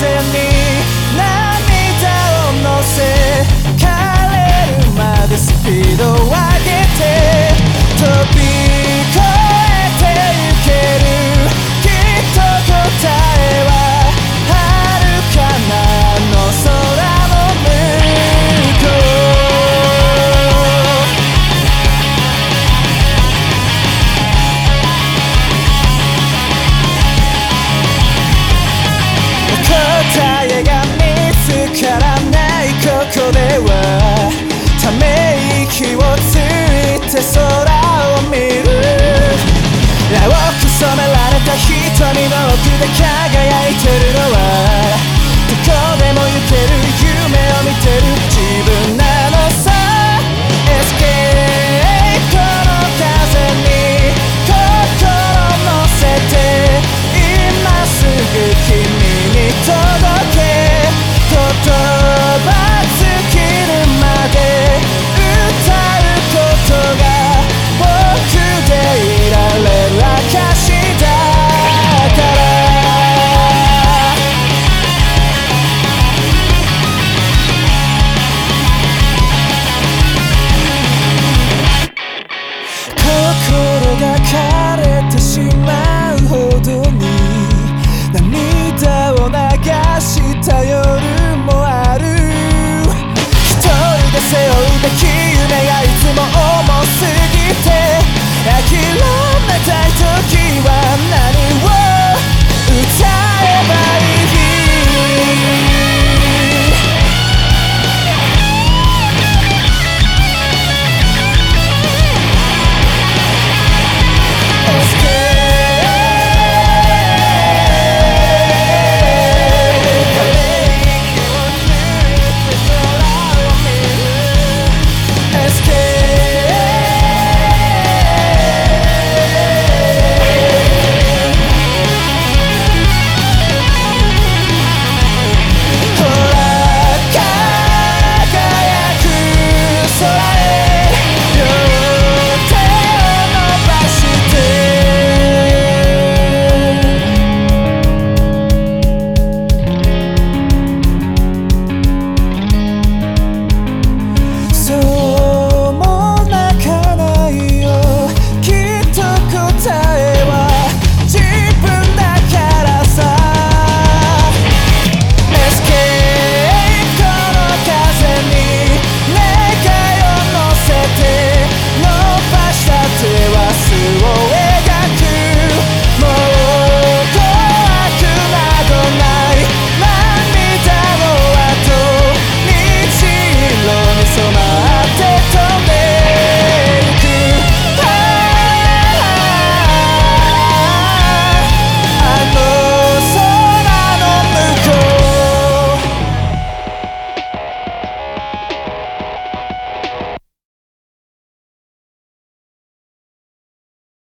se で空を見る。青く染められた瞳の奥で輝いてるの。涙を流したよ